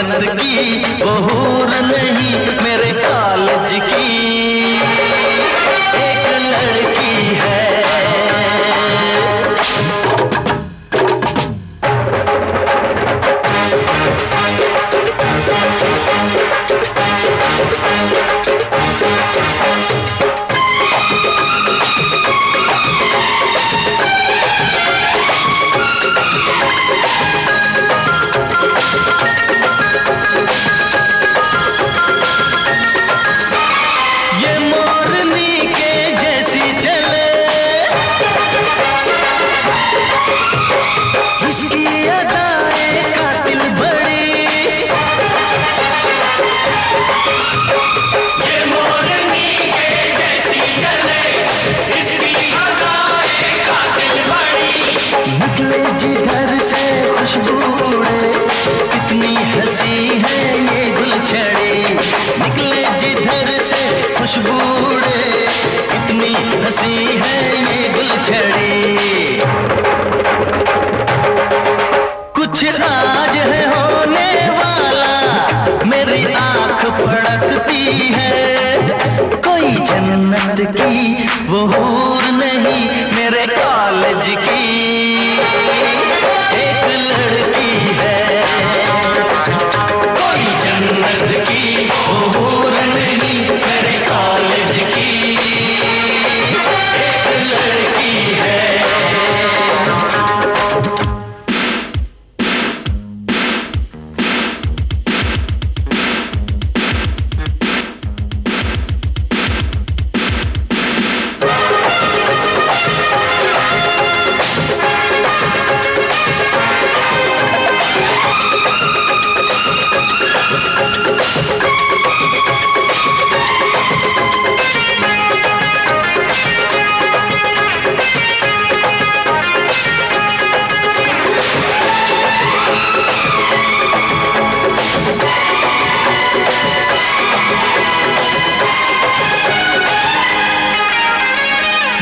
जन्नत की वो नहीं मेरे Oh.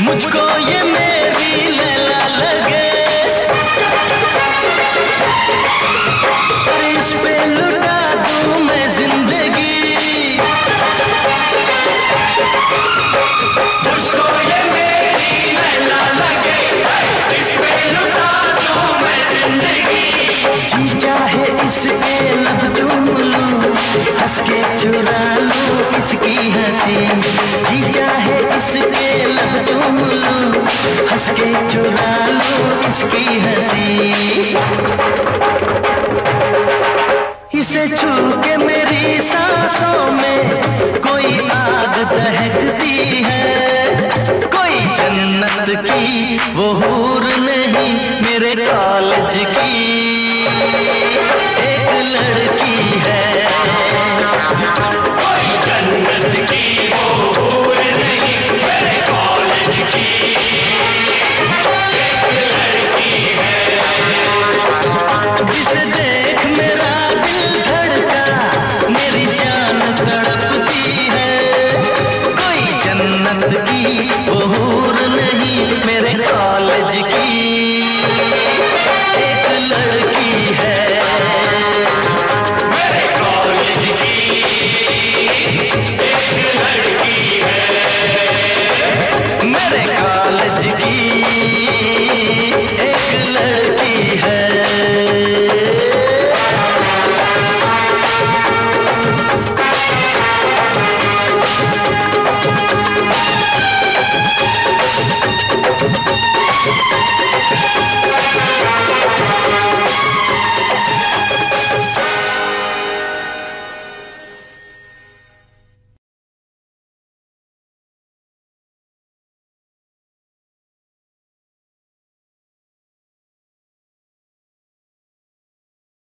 मुझको ये मेरी लगे। हँसी हँसी इसे छू के मेरी सांसों में कोई आग दहकती है। कोई जन्नत की वो हूर नहीं, मेरे कॉलेज की